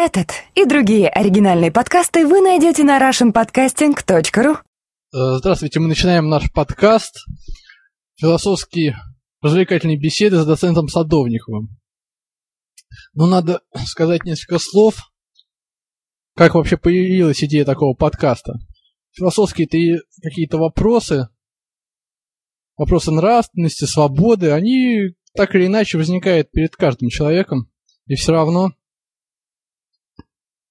Этот и другие оригинальные подкасты вы найдете на russianpodcasting.ru Э, Здравствуйте, мы начинаем наш подкаст. «Философские развлекательные беседы с доцентом Садовниковым». Ну, надо сказать несколько слов, как вообще появилась идея такого подкаста. Философские -то какие-то вопросы, вопросы нравственности, свободы, они так или иначе возникают перед каждым человеком, и все равно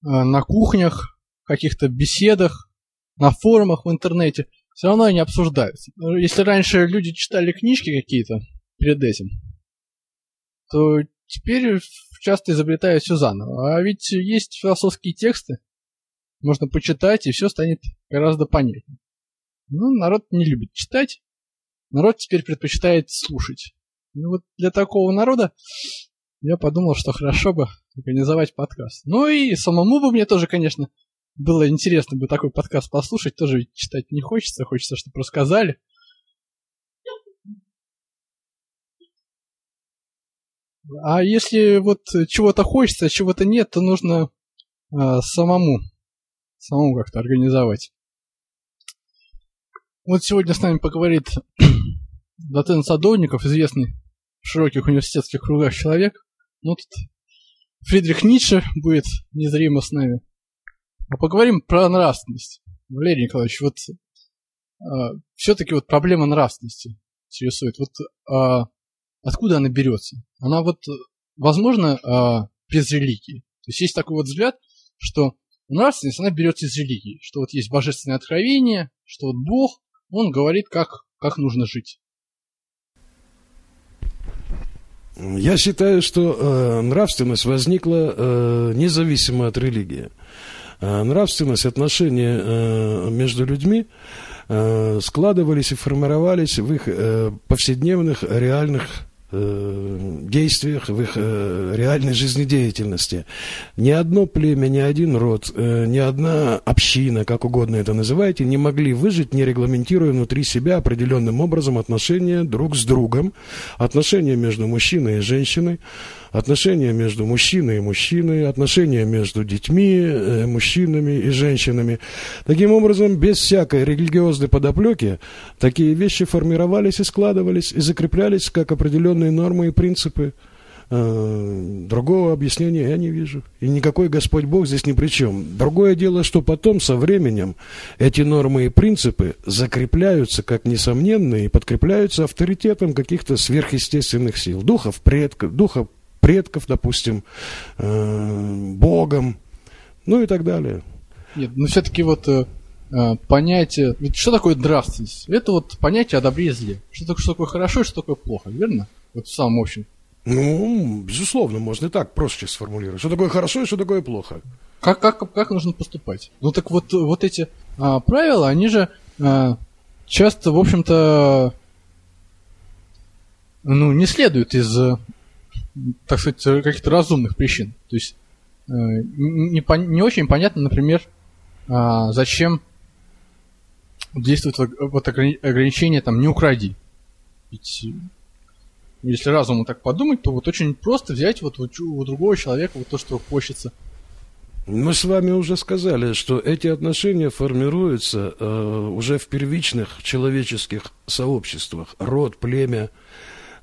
на кухнях, каких-то беседах, на форумах в интернете, все равно они обсуждаются. Если раньше люди читали книжки какие-то перед этим, то теперь часто изобретают все заново. А ведь есть философские тексты, можно почитать, и все станет гораздо понятнее. Ну, народ не любит читать, народ теперь предпочитает слушать. Ну вот для такого народа я подумал, что хорошо бы организовать подкаст. Ну и самому бы мне тоже, конечно, было интересно бы такой подкаст послушать, тоже читать не хочется, хочется, чтобы рассказали. А если вот чего-то хочется, а чего-то нет, то нужно а, самому, самому как-то организовать. Вот сегодня с нами поговорит доцент Садовников, известный в широких университетских кругах человек. Ну, тут Фридрих Ницше будет незримо с нами. А поговорим про нравственность. Валерий Николаевич, вот а, все-таки вот проблема нравственности интересует. Вот а, откуда она берется? Она вот, возможно, а, без религии. То есть есть такой вот взгляд, что нравственность, она берется из религии. Что вот есть божественное откровение, что вот Бог, он говорит, как, как нужно жить. Я считаю, что э, нравственность возникла э, независимо от религии. Э, нравственность, отношения э, между людьми э, складывались и формировались в их э, повседневных реальных э, действиях, в их э, реальной жизнедеятельности. Ни одно племя, ни один род, э, ни одна община, как угодно это называйте, не могли выжить, не регламентируя внутри себя определенным образом отношения друг с другом, отношения между мужчиной и женщиной, отношения между мужчиной и мужчиной, отношения между детьми, э, мужчинами и женщинами. Таким образом, без всякой религиозной подоплеки, такие вещи формировались и складывались, и закреплялись как определенные нормы и принципы. Э, Другого объяснения я не вижу. И никакой Господь Бог здесь ни при чем. Другое дело, что потом со временем эти нормы и принципы закрепляются как несомненные и подкрепляются авторитетом каких-то сверхъестественных сил. Духов предков, духов предков, допустим, э, Богом, ну и так далее. Нет, но все-таки вот э, понятие... Ведь что такое нравственность? Это вот понятие о добре и зле. Что такое, что такое хорошо и что такое плохо, верно? Вот в самом общем. Ну, безусловно, можно и так проще сформулировать. Что такое хорошо и что такое плохо. Как, как, как нужно поступать? Ну так вот, вот эти а, правила, они же а, часто, в общем-то, ну, не следуют из так сказать, каких-то разумных причин. То есть э, не, не очень понятно, например, а, зачем действует вот ограничение там «не укради». Ведь если разуму так подумать, то вот очень просто взять вот у другого человека вот то, что хочется. Мы с вами уже сказали, что эти отношения формируются э, уже в первичных человеческих сообществах. Род, племя, Э,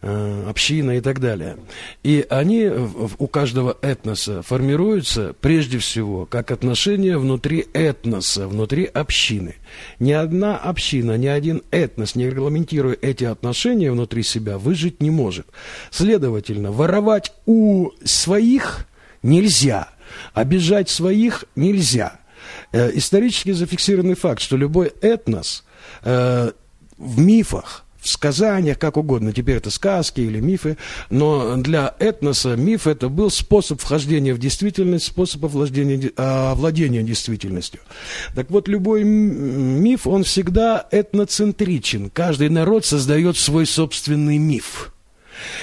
община и так далее. И они у каждого этноса формируются прежде всего как отношения внутри этноса, внутри общины. Ни одна община, ни один этнос, не регламентируя эти отношения внутри себя, выжить не может. Следовательно, воровать у своих нельзя, обижать своих нельзя. Э, исторически зафиксированный факт, что любой этнос э, в мифах в сказаниях, как угодно, теперь это сказки или мифы, но для этноса миф это был способ вхождения в действительность, способ овладения, овладения действительностью. Так вот, любой миф, он всегда этноцентричен. Каждый народ создает свой собственный миф.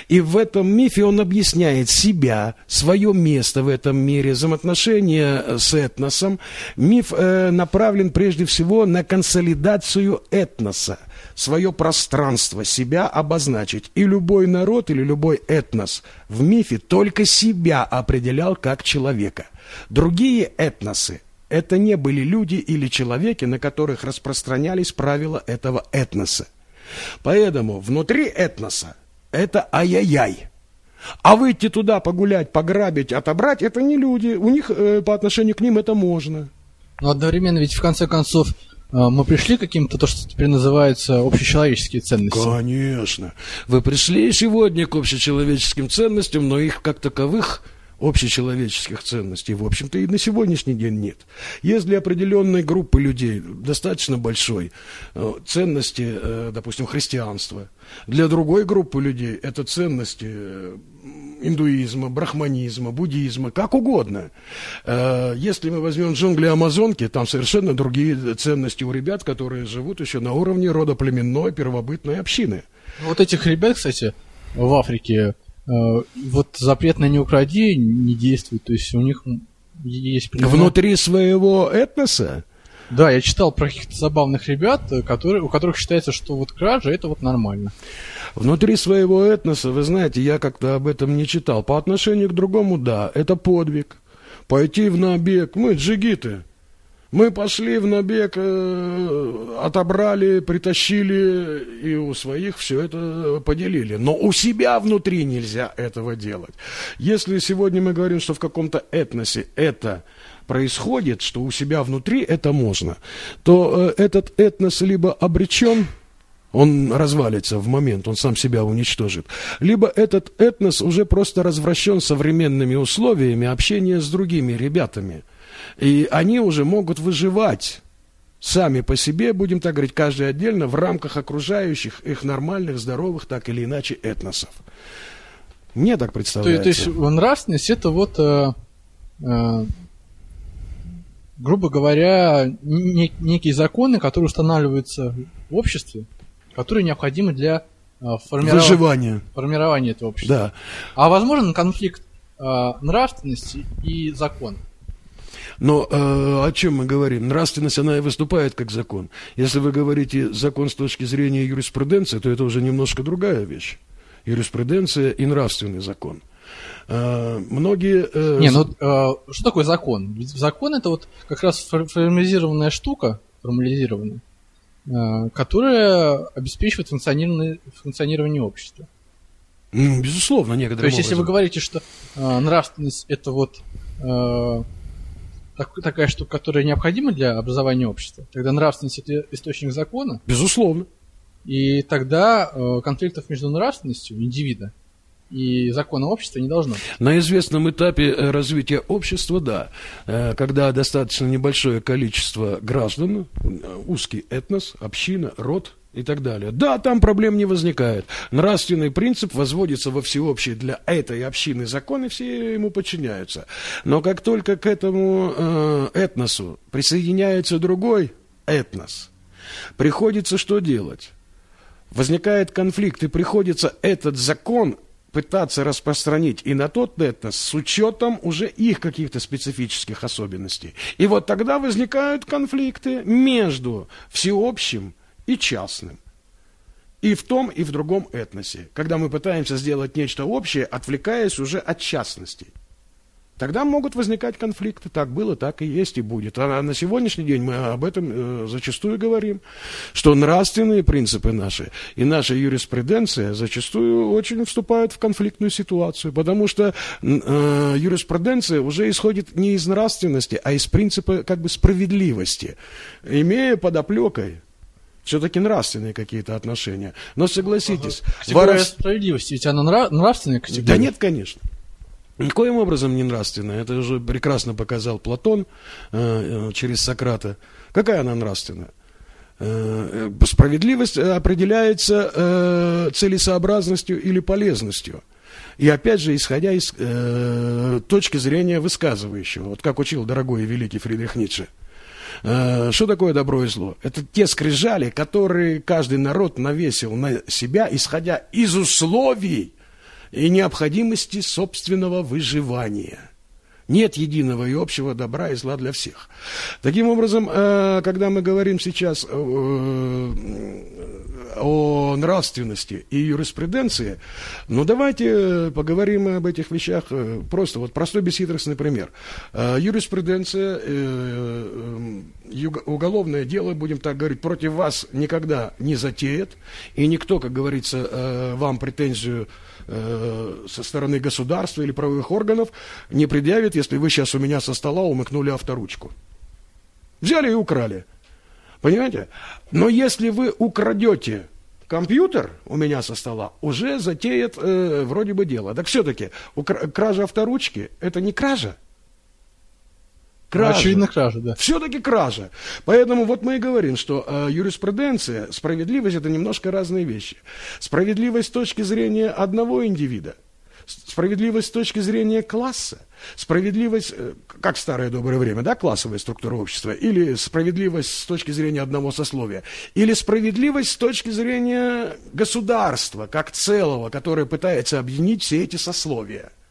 И в этом мифе он объясняет себя, свое место в этом мире, взаимоотношения с этносом. Миф э, направлен прежде всего на консолидацию этноса, свое пространство, себя обозначить. И любой народ или любой этнос в мифе только себя определял как человека. Другие этносы это не были люди или человеки, на которых распространялись правила этого этноса. Поэтому внутри этноса это ай-яй-яй. А выйти туда погулять, пограбить, отобрать, это не люди. У них э, по отношению к ним это можно. Но одновременно ведь в конце концов мы пришли к каким-то, то, что теперь называется общечеловеческие ценности. Конечно. Вы пришли сегодня к общечеловеческим ценностям, но их как таковых общечеловеческих ценностей, в общем-то, и на сегодняшний день нет. Есть для определенной группы людей, достаточно большой, э, ценности, э, допустим, христианства. Для другой группы людей это ценности э, индуизма, брахманизма, буддизма, как угодно. Если мы возьмем джунгли Амазонки, там совершенно другие ценности у ребят, которые живут еще на уровне родоплеменной первобытной общины. Вот этих ребят, кстати, в Африке Э, вот запрет на не укради не действует, то есть у них есть... Пример... Внутри своего этноса? Да, я читал про каких-то забавных ребят, э, которые, у которых считается, что вот кража это вот нормально. Внутри своего этноса, вы знаете, я как-то об этом не читал. По отношению к другому, да, это подвиг. Пойти в набег, мы джигиты, мы пошли в набег, э, отобрали, притащили и у своих все это поделили. Но у себя внутри нельзя этого делать. Если сегодня мы говорим, что в каком-то этносе это происходит, что у себя внутри это можно, то э, этот этнос либо обречен, он развалится в момент, он сам себя уничтожит. Либо этот этнос уже просто развращен современными условиями общения с другими ребятами – и они уже могут выживать сами по себе, будем так говорить, каждый отдельно, в рамках окружающих их нормальных, здоровых, так или иначе, этносов. Мне так представляется. То, то есть нравственность это вот, э, э, грубо говоря, не, некие законы, которые устанавливаются в обществе, которые необходимы для э, формирования, Выживания. формирования этого общества. Да. А возможен конфликт э, нравственности и закона? Но э, о чем мы говорим? Нравственность, она и выступает как закон. Если вы говорите закон с точки зрения юриспруденции, то это уже немножко другая вещь. Юриспруденция и нравственный закон. Э, многие... Э, Не, ну э, что такое закон? Ведь закон это вот как раз формализированная штука, формализированная, которая обеспечивает функционирование, функционирование общества. Ну, безусловно, некоторым То есть, образом. если вы говорите, что э, нравственность это вот э, так, такая штука, которая необходима для образования общества, тогда нравственность это источник закона. Безусловно. И тогда э, конфликтов между нравственностью индивида и законом общества не должно. На известном этапе э, развития общества, да, э, когда достаточно небольшое количество граждан, э, узкий этнос, община, род и так далее. Да, там проблем не возникает. Нравственный принцип возводится во всеобщий для этой общины закон, и все ему подчиняются. Но как только к этому э, этносу присоединяется другой этнос, приходится что делать? Возникает конфликт, и приходится этот закон пытаться распространить и на тот этнос с учетом уже их каких-то специфических особенностей. И вот тогда возникают конфликты между всеобщим и частным. И в том, и в другом этносе. Когда мы пытаемся сделать нечто общее, отвлекаясь уже от частностей. Тогда могут возникать конфликты. Так было, так и есть, и будет. А на сегодняшний день мы об этом э, зачастую говорим, что нравственные принципы наши и наша юриспруденция зачастую очень вступают в конфликтную ситуацию, потому что э, юриспруденция уже исходит не из нравственности, а из принципа как бы справедливости, имея подоплекой все-таки нравственные какие-то отношения. Но согласитесь... Категория воров... справедливости, ведь она нрав... нравственная категория? Да нет, конечно. Никоим образом не нравственная. Это уже прекрасно показал Платон э, э через Сократа. Какая она нравственная? Э, э, справедливость определяется э, целесообразностью или полезностью. И опять же, исходя из э, точки зрения высказывающего, вот как учил дорогой и великий Фридрих Ницше – Э, что такое добро и зло? Это те скрижали, которые каждый народ навесил на себя, исходя из условий и необходимости собственного выживания. Нет единого и общего добра и зла для всех. Таким образом, э, когда мы говорим сейчас э, о нравственности и юриспруденции, ну давайте поговорим об этих вещах э, просто. Вот простой бесхитростный пример. Юриспруденция, уголовное дело, будем так говорить, против вас никогда не затеет, и никто, как говорится, вам претензию Э, со стороны государства или правовых органов не предъявит, если вы сейчас у меня со стола умыкнули авторучку. Взяли и украли. Понимаете? Но если вы украдете компьютер у меня со стола, уже затеет э, вроде бы дело. Так все-таки кража авторучки – это не кража. Кража. Очевидно, кража, да. Все-таки кража. Поэтому вот мы и говорим, что э, юриспруденция, справедливость – это немножко разные вещи. Справедливость с точки зрения одного индивида, справедливость с точки зрения класса, справедливость, э, как в старое доброе время, да, классовая структура общества, или справедливость с точки зрения одного сословия, или справедливость с точки зрения государства, как целого, которое пытается объединить все эти сословия –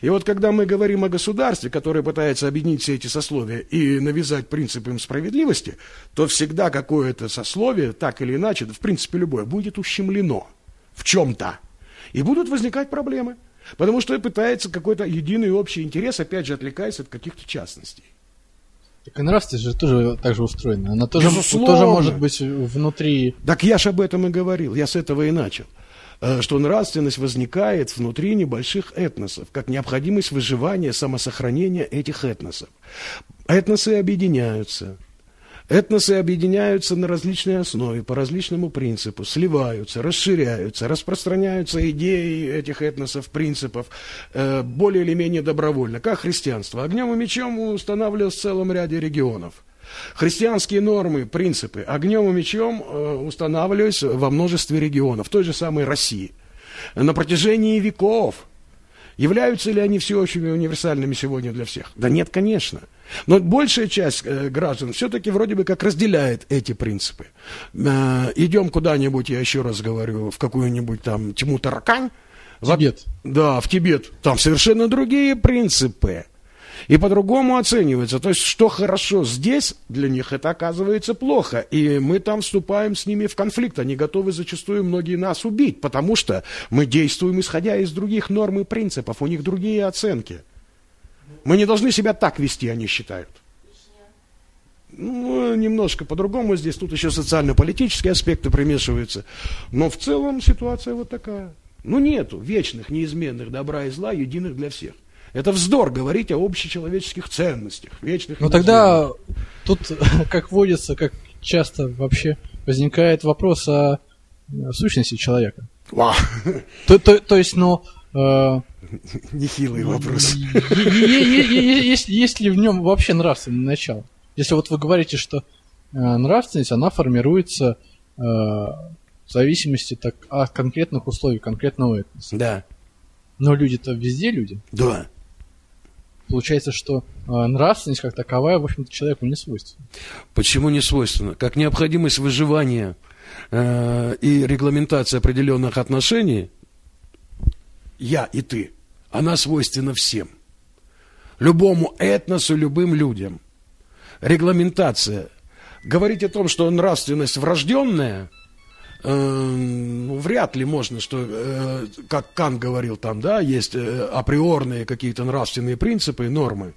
и вот когда мы говорим о государстве, которое пытается объединить все эти сословия и навязать принцип им справедливости, то всегда какое-то сословие, так или иначе, в принципе любое, будет ущемлено в чем-то. И будут возникать проблемы. Потому что пытается какой-то единый общий интерес, опять же, отвлекаясь от каких-то частностей. Так и нравственность же тоже так же устроена. Она тоже, тоже может быть внутри... Так я же об этом и говорил, я с этого и начал. Э, что нравственность возникает внутри небольших этносов, как необходимость выживания, самосохранения этих этносов. Этносы объединяются. Этносы объединяются на различной основе, по различному принципу, сливаются, расширяются, распространяются идеи этих этносов, принципов э, более или менее добровольно, как христианство. Огнем и мечом устанавливалось в целом ряде регионов – Христианские нормы, принципы огнем и мечом э, устанавливались во множестве регионов, в той же самой России. На протяжении веков Являются ли они всеобщими универсальными сегодня для всех? Да нет, конечно. Но большая часть э, граждан все-таки вроде бы как разделяет эти принципы. Э, идем куда-нибудь, я еще раз говорю, в какую-нибудь там тьму таракань. Тибет. Да, в Тибет. Там совершенно другие принципы и по-другому оценивается. То есть, что хорошо здесь, для них это оказывается плохо. И мы там вступаем с ними в конфликт. Они готовы зачастую многие нас убить, потому что мы действуем исходя из других норм и принципов. У них другие оценки. Мы не должны себя так вести, они считают. Ну, немножко по-другому здесь. Тут еще социально-политические аспекты примешиваются. Но в целом ситуация вот такая. Ну, нету вечных, неизменных добра и зла, единых для всех. Это вздор говорить о общечеловеческих ценностях, вечных. Но тогда тут, как водится, как часто вообще возникает вопрос о сущности человека. Вау. То, то, то есть, ну... Э, Нехилый вопрос. Есть, есть ли в нем вообще нравственное начало? Если вот вы говорите, что э, нравственность, она формируется э, в зависимости так, от конкретных условий, конкретного этноса. Да. Но люди-то везде люди. Да получается, что э, нравственность как таковая, в общем-то, человеку не свойственна. Почему не свойственна? Как необходимость выживания э, и регламентация определенных отношений, я и ты, она свойственна всем. Любому этносу, любым людям. Регламентация. Говорить о том, что нравственность врожденная – ну, вряд ли можно, что, э, как Кан говорил там, да, есть э, априорные какие-то нравственные принципы, нормы.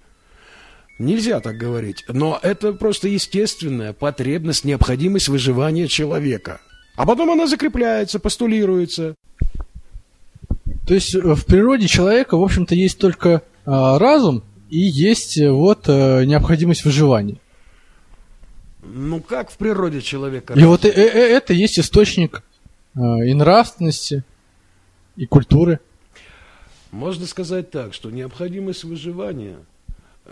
Нельзя так говорить. Но это просто естественная потребность, необходимость выживания человека. А потом она закрепляется, постулируется. То есть э, в природе человека, в общем-то, есть только разум и есть вот необходимость выживания. Ну как в природе человека? И вот э, э, это есть источник э, и нравственности, и культуры. Можно сказать так, что необходимость выживания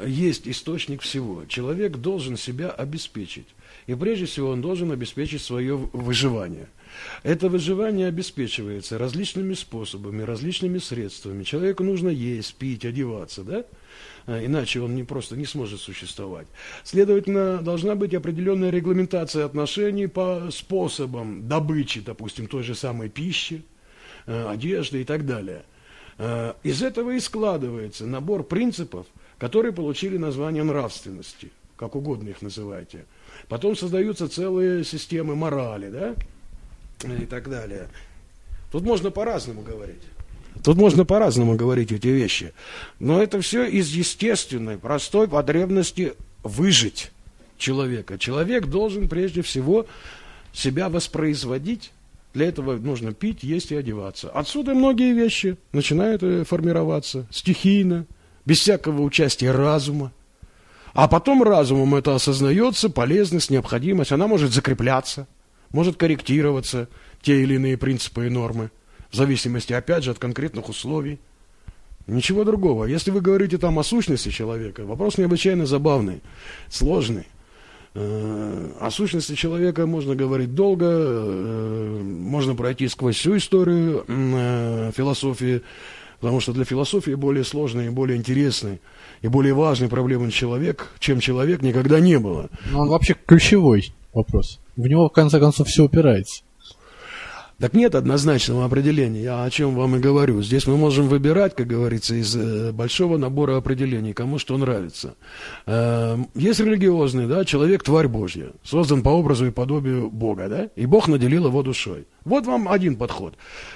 есть источник всего. Человек должен себя обеспечить. И прежде всего он должен обеспечить свое выживание. Это выживание обеспечивается различными способами, различными средствами. Человеку нужно есть, пить, одеваться, да? А, иначе он не просто не сможет существовать. Следовательно, должна быть определенная регламентация отношений по способам добычи, допустим, той же самой пищи, э, одежды и так далее. Э, из этого и складывается набор принципов, которые получили название нравственности, как угодно их называйте. Потом создаются целые системы морали, да, и так далее. Тут можно по-разному говорить. Тут можно по-разному говорить эти вещи. Но это все из естественной, простой потребности выжить человека. Человек должен прежде всего себя воспроизводить. Для этого нужно пить, есть и одеваться. Отсюда многие вещи начинают э, формироваться стихийно, без всякого участия разума. А потом разумом это осознается, полезность, необходимость. Она может закрепляться, может корректироваться, те или иные принципы и нормы, в зависимости, опять же, от конкретных условий. Ничего другого. Если вы говорите там о сущности человека, вопрос необычайно забавный, сложный. Э, о сущности человека можно говорить долго, э, можно пройти сквозь всю историю э, философии, потому что для философии более сложной более интересной и более важной проблемой человек, чем человек, никогда не было. Но он вообще ключевой вопрос. В него, в конце концов, все упирается. Так нет однозначного определения, я о чем вам и говорю. Здесь мы можем выбирать, как говорится, из э, большого набора определений, кому что нравится. Э, есть религиозный, да, человек тварь Божья, создан по образу и подобию Бога, да, и Бог наделил его душой. Вот вам один подход.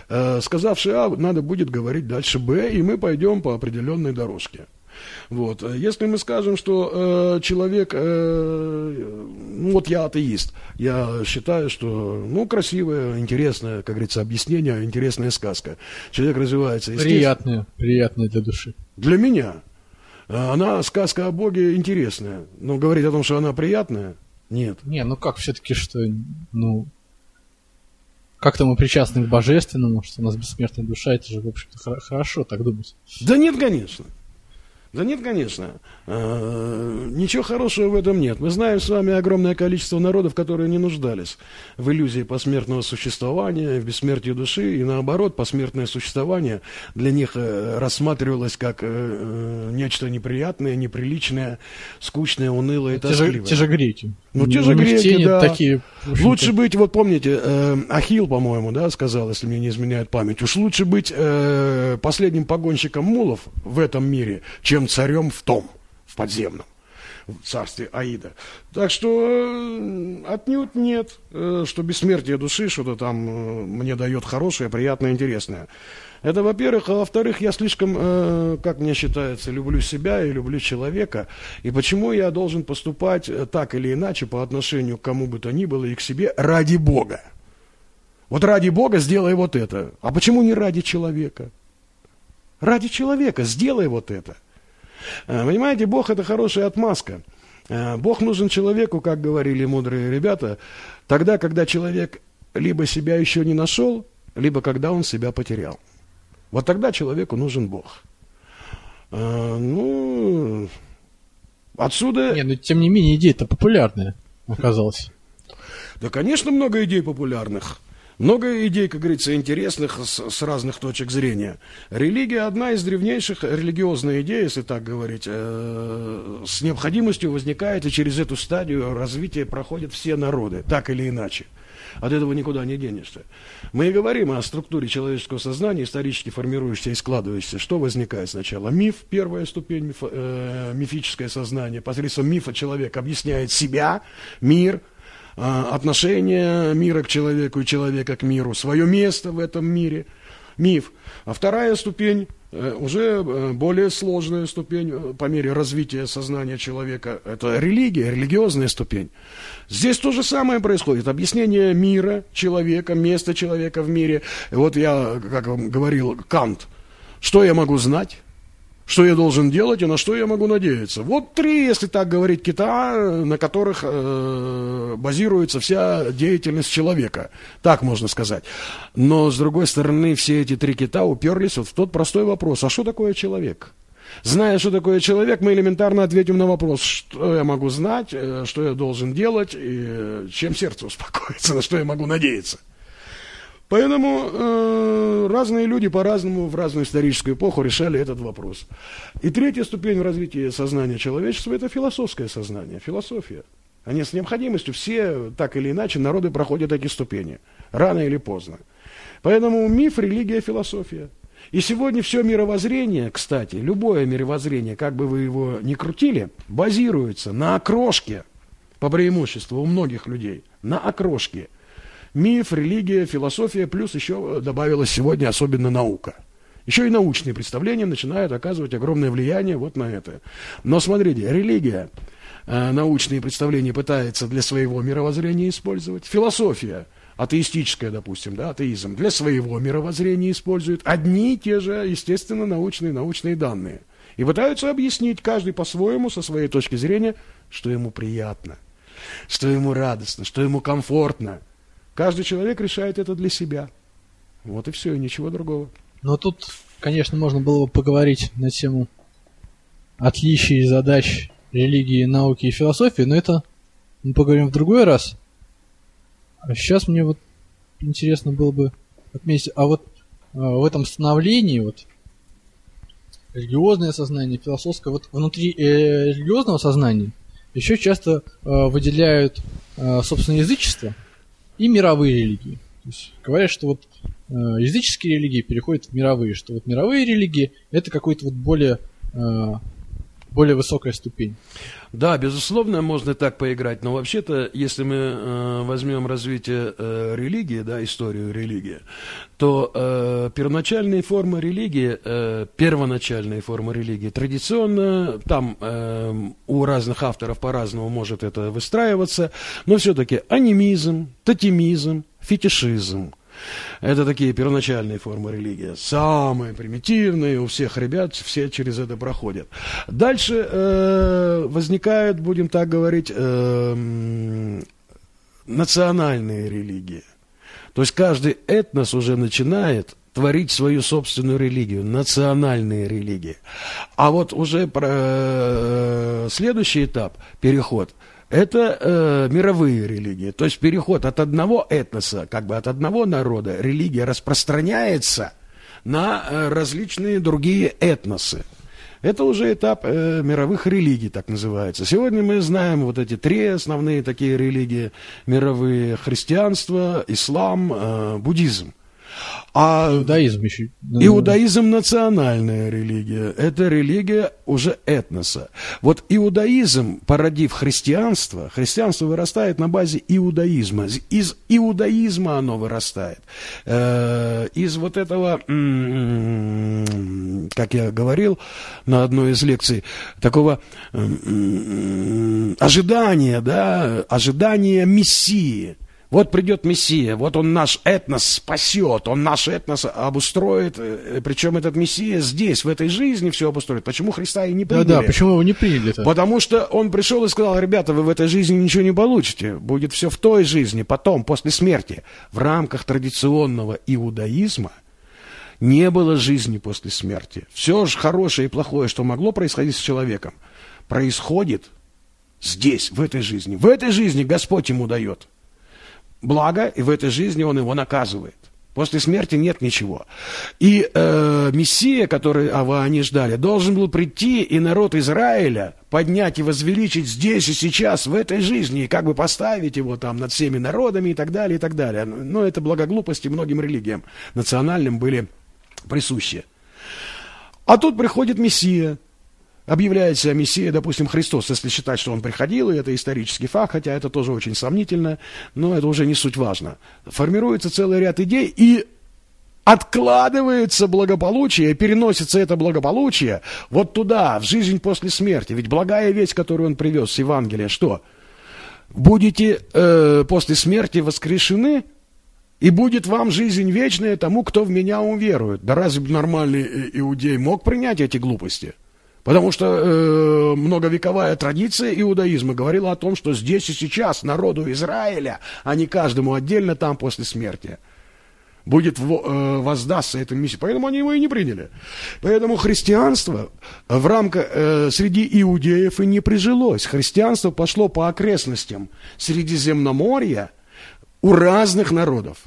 Э, сказавший А, надо будет говорить дальше Б, и мы пойдем по определенной дорожке. Вот. Если мы скажем, что э, человек, э, ну вот я атеист, я считаю, что, ну, красивое, интересное, как говорится, объяснение, интересная сказка. Человек развивается. Приятная, приятная для души. Для меня. Она, сказка о Боге, интересная. Но говорить о том, что она приятная, нет. Не, ну как все-таки, что, ну, как-то мы причастны к божественному, что у нас бессмертная душа, это же, в общем-то, хорошо так думать. Да нет, конечно. Да нет, конечно. А, ничего хорошего в этом нет. Мы знаем с вами огромное количество народов, которые не нуждались в иллюзии посмертного существования, в бессмертии души, и наоборот, посмертное существование для них э, рассматривалось как э, э, нечто неприятное, неприличное, скучное, унылое и тоскливое. Те же греки. Ну, те же греки, да. Такие, лучше быть, вот помните, э, Ахилл, по-моему, да, сказал, если мне не изменяет память, уж лучше быть э, последним погонщиком мулов в этом мире, чем царем в том, в подземном в царстве Аида. Так что э, отнюдь нет, э, что бессмертие души что-то там э, мне дает хорошее, приятное, интересное. Это, во-первых. А во-вторых, я слишком, как мне считается, люблю себя и люблю человека. И почему я должен поступать так или иначе по отношению к кому бы то ни было и к себе ради Бога? Вот ради Бога сделай вот это. А почему не ради человека? Ради человека сделай вот это. Э, понимаете, Бог это хорошая отмазка. Э, Бог нужен человеку, как говорили мудрые ребята, тогда, когда человек либо себя еще не нашел, либо когда он себя потерял. Вот тогда человеку нужен Бог. А, ну, отсюда... Не, но тем не менее идея-то популярная оказалась. Да, конечно, много идей популярных. Много идей, как говорится, интересных с, с разных точек зрения. Религия одна из древнейших, религиозная идея, если так говорить, э, с необходимостью возникает, и через эту стадию развития проходят все народы, так или иначе. От этого никуда не денешься. Мы и говорим о структуре человеческого сознания, исторически формирующейся и складывающейся. Что возникает сначала? Миф, первая ступень, миф, э, мифическое сознание. Посредством мифа человек объясняет себя, мир, э, отношение мира к человеку и человека к миру, свое место в этом мире. Миф. А вторая ступень Э, уже э, более сложная ступень э, по мере развития сознания человека. Это религия, религиозная ступень. Здесь то же самое происходит. Объяснение мира, человека, места человека в мире. Вот я, как вам говорил, Кант. Что я могу знать? Что я должен делать и на что я могу надеяться. Вот три, если так говорить, кита, на которых э, базируется вся деятельность человека. Так можно сказать. Но, с другой стороны, все эти три кита уперлись вот в тот простой вопрос. А что такое человек? Зная, что такое человек, мы элементарно ответим на вопрос, что я могу знать, э, что я должен делать, и э, чем сердце успокоится, на что я могу надеяться. Поэтому э, разные люди по-разному в разную историческую эпоху решали этот вопрос. И третья ступень в развитии сознания человечества – это философское сознание, философия. Они с необходимостью, все так или иначе, народы проходят эти ступени, рано или поздно. Поэтому миф, религия, философия. И сегодня все мировоззрение, кстати, любое мировоззрение, как бы вы его ни крутили, базируется на окрошке, по преимуществу у многих людей, на окрошке. Миф, религия, философия, плюс еще добавилась сегодня особенно наука. Еще и научные представления начинают оказывать огромное влияние вот на это. Но смотрите, религия э, научные представления пытается для своего мировоззрения использовать, философия – атеистическое, допустим, да, атеизм, для своего мировоззрения используют одни и те же, естественно, научные, научные данные. И пытаются объяснить каждый по-своему, со своей точки зрения, что ему приятно, что ему радостно, что ему комфортно. Каждый человек решает это для себя. Вот и все, и ничего другого. Но тут, конечно, можно было бы поговорить на тему отличий задач религии, науки и философии, но это мы поговорим в другой раз. А сейчас мне вот интересно было бы отметить, а вот а, в этом становлении вот религиозное сознание, философское, вот внутри э, религиозного сознания еще часто э, выделяют э, собственно язычество и мировые религии. То есть говорят, что вот э, языческие религии переходят в мировые, что вот мировые религии это какой-то вот более э, более высокая ступень. Да, безусловно, можно так поиграть, но вообще-то, если мы э, возьмем развитие э, религии, да, историю религии, то э, первоначальные формы религии, э, первоначальные формы религии, традиционно, там э, у разных авторов по-разному может это выстраиваться, но все-таки анимизм, тотемизм, фетишизм – это такие первоначальные формы религии. Самые примитивные, у всех ребят все через это проходят. Дальше э, возникают, будем так говорить, э, национальные религии. То есть каждый этнос уже начинает творить свою собственную религию, национальные религии. А вот уже про, э, следующий этап, переход – это э, мировые религии. То есть переход от одного этноса, как бы от одного народа, религия распространяется на э, различные другие этносы. Это уже этап э, мировых религий, так называется. Сегодня мы знаем вот эти три основные такие религии мировые. Христианство, ислам, э, буддизм. А иудаизм еще. Иудаизм национальная религия. Это религия уже этноса. Вот иудаизм, породив христианство, христианство вырастает на базе иудаизма. Из иудаизма оно вырастает. Э, из вот этого, как я говорил на одной из лекций, такого ожидания, да, ожидания Мессии. Вот придет Мессия, вот он наш этнос спасет, он наш этнос обустроит, э, причем этот Мессия здесь, в этой жизни все обустроит. Почему Христа и не приняли? Да-да, почему его не приняли -то? Потому что он пришел и сказал, ребята, вы в этой жизни ничего не получите, будет все в той жизни, потом, после смерти. В рамках традиционного иудаизма не было жизни после смерти. Все же хорошее и плохое, что могло происходить с человеком, происходит здесь, в этой жизни. В этой жизни Господь ему дает благо, и в этой жизни он его наказывает. После смерти нет ничего. И э, Мессия, который а, они ждали, должен был прийти и народ Израиля поднять и возвеличить здесь и сейчас, в этой жизни, и как бы поставить его там над всеми народами и так далее, и так далее. Но это благоглупости многим религиям национальным были присущи. А тут приходит Мессия, объявляет себя Мессия, допустим, Христос, если считать, что он приходил, и это исторический факт, хотя это тоже очень сомнительно, но это уже не суть важно. Формируется целый ряд идей, и откладывается благополучие, переносится это благополучие вот туда, в жизнь после смерти. Ведь благая весть, которую он привез с Евангелия, что? Будете э, после смерти воскрешены, и будет вам жизнь вечная тому, кто в меня уверует. Да разве нормальный э, иудей мог принять эти глупости? Потому что э, многовековая традиция иудаизма говорила о том, что здесь и сейчас народу Израиля, а не каждому отдельно там после смерти, будет в, э, воздастся этой миссии. Поэтому они его и не приняли. Поэтому христианство в рамках э, среди иудеев и не прижилось. Христианство пошло по окрестностям Средиземноморья у разных народов.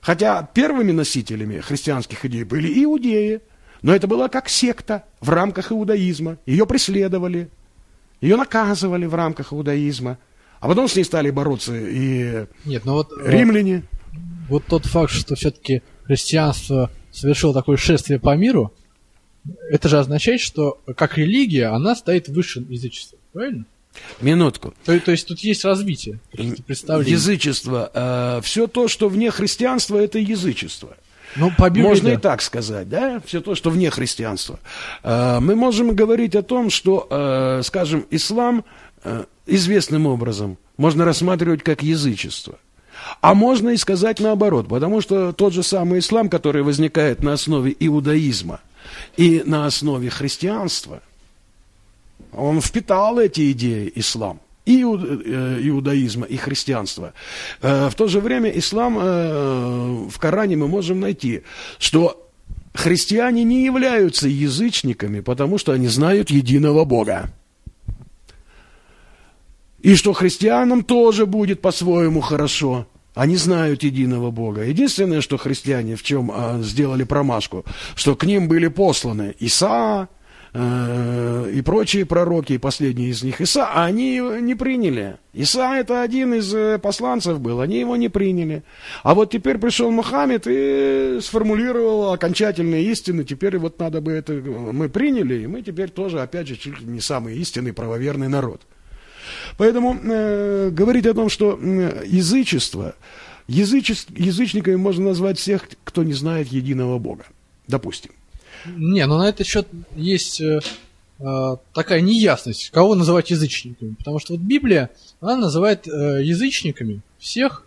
Хотя первыми носителями христианских идей были иудеи, но это было как секта в рамках иудаизма. Ее преследовали, ее наказывали в рамках иудаизма. А потом с ней стали бороться и Нет, ну вот, римляне. Вот, вот тот факт, что все-таки христианство совершила такое шествие по миру, это же означает, что как религия, она стоит выше язычества, правильно? Минутку. То, то есть тут есть развитие. Язычество. Э, все то, что вне христианства, это язычество. Ну, по Библии, Можно да. и так сказать, да? Все то, что вне христианства. Э, мы можем говорить о том, что, э, скажем, ислам э, известным образом можно рассматривать как язычество. А можно и сказать наоборот, потому что тот же самый ислам, который возникает на основе иудаизма и на основе христианства, он впитал эти идеи ислам и э, иудаизма, и христианства. Э, В то же время ислам э, в Коране мы можем найти, что христиане не являются язычниками, потому что они знают единого Бога. И что христианам тоже будет по-своему хорошо. Они знают единого Бога. Единственное, что христиане в чем а, сделали промашку, что к ним были посланы Иса и прочие пророки, и последний из них Иса, а они его не приняли. Иса это один из э, посланцев был, они его не приняли. А вот теперь пришел Мухаммед и сформулировал окончательные истины. Теперь вот надо бы это мы приняли, и мы теперь тоже, опять же, чуть ли не самый истинный правоверный народ. Поэтому э, говорить о том, что э, язычество, язычес- язычниками можно назвать всех, кто не знает единого Бога. Допустим. Не, но на этот счет есть э, э, такая неясность, кого называть язычниками. Потому что вот Библия, она называет э, язычниками всех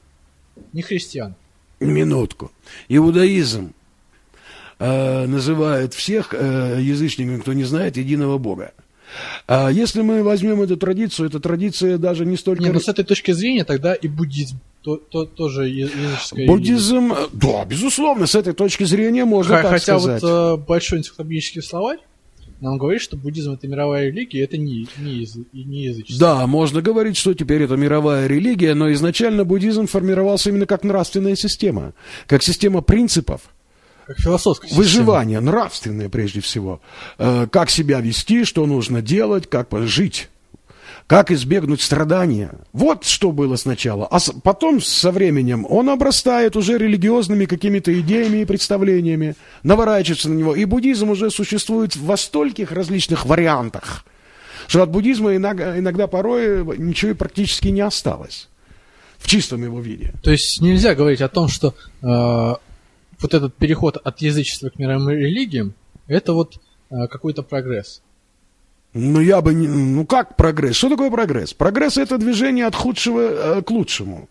нехристиан. Минутку. Иудаизм э, называет всех э, язычниками, кто не знает единого Бога. А если мы возьмем эту традицию, эта традиция даже не столько... Не, но с этой точки зрения тогда и буддизм то, то- тоже я- языческая религия. Буддизм, э, да, безусловно, с этой точки зрения можно Х- так Хотя сказать. вот э, большой энциклопедический словарь нам говорит, что буддизм это мировая религия, это не, не, язы- не язычество. Да, можно говорить, что теперь это мировая религия, но изначально буддизм формировался именно как нравственная система, как система принципов Как философская система. выживания, нравственная прежде всего. Э, Как себя вести, что нужно делать, как жить, как избегнуть страдания. Вот что было сначала. А потом, со временем, он обрастает уже религиозными какими-то идеями и представлениями, наворачивается на него. И буддизм уже существует во стольких различных вариантах, что от буддизма иногда, иногда порой ничего и практически не осталось в чистом его виде. То есть нельзя говорить о том, что э, вот этот переход от язычества к мировым религиям, это вот э, какой-то прогресс. Ну, я бы не... Ну, как прогресс? Что такое прогресс? Прогресс – это движение от худшего э, к лучшему.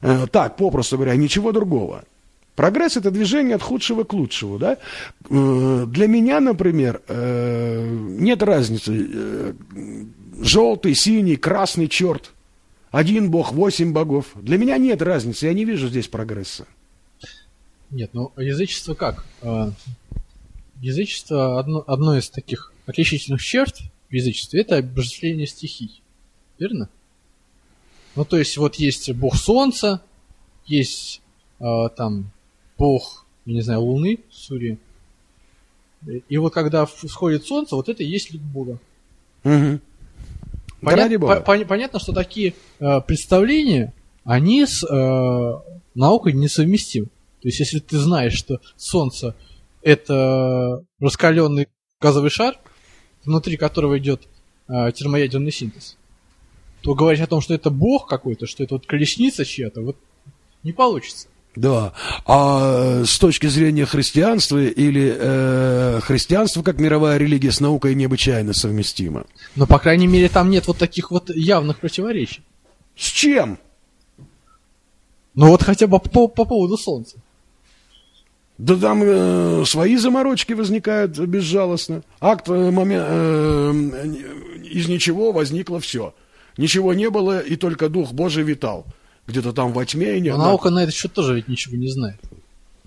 Э, так, попросту говоря, ничего другого. Прогресс – это движение от худшего к лучшему, да? Для меня, например, нет разницы. Желтый, синий, красный черт. Один бог, восемь богов. Для меня нет разницы, я не вижу здесь прогресса. Нет, ну язычество как? Э, язычество одно, одно из таких отличительных черт в язычестве это обожествление стихий. Верно? Ну, то есть, вот есть бог солнца, есть э, там бог, я не знаю, луны, Сури. И вот когда всходит солнце, вот это и есть лик бога. Да Понят- по- пон- понятно, что такие э, представления, они с э, наукой несовместимы. То есть, если ты знаешь, что Солнце это раскаленный газовый шар, внутри которого идет э, термоядерный синтез, то говорить о том, что это бог какой-то, что это вот колесница чья-то, вот не получится. Да. А с точки зрения христианства или э, христианство как мировая религия с наукой необычайно совместимо. Но, по крайней мере, там нет вот таких вот явных противоречий. С чем? Ну вот хотя бы по, по поводу Солнца. Да там э, свои заморочки возникают безжалостно. Акт э, моме- э, из ничего возникло все. Ничего не было, и только Дух Божий витал. Где-то там во тьме. и не- Но наука на этот счет тоже ведь ничего не знает.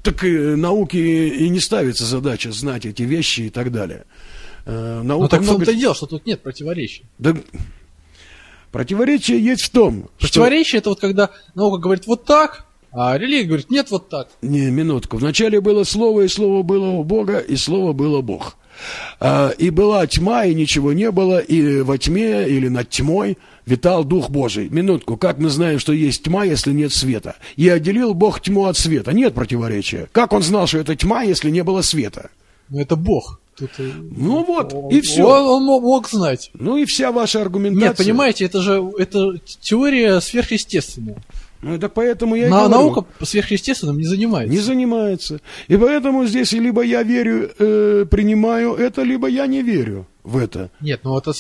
Так и науке и не ставится задача знать эти вещи и так далее. Э, наука Ну так в много- том-то и дело, что тут нет противоречий. Да, противоречие есть в том, что... Противоречие это вот когда наука говорит вот так, а религия говорит нет вот так. Не, минутку. Вначале было Слово, и Слово было у Бога, и Слово было Бог. А, и была тьма, и ничего не было, и во тьме или над тьмой витал Дух Божий. Минутку, как мы знаем, что есть тьма, если нет света? И отделил Бог тьму от света. Нет противоречия. Как он знал, что это тьма, если не было света? Ну, это Бог. Тут, э, Ну вот, он, и все. Он, он мог, мог знать. Ну и вся ваша аргументация. Нет, понимаете, это же это теория сверхъестественная. Ну, так поэтому я На, говорю. наука сверхъестественным не занимается. Не занимается. И поэтому здесь либо я верю, э, принимаю это, либо я не верю в это. Нет, ну вот, а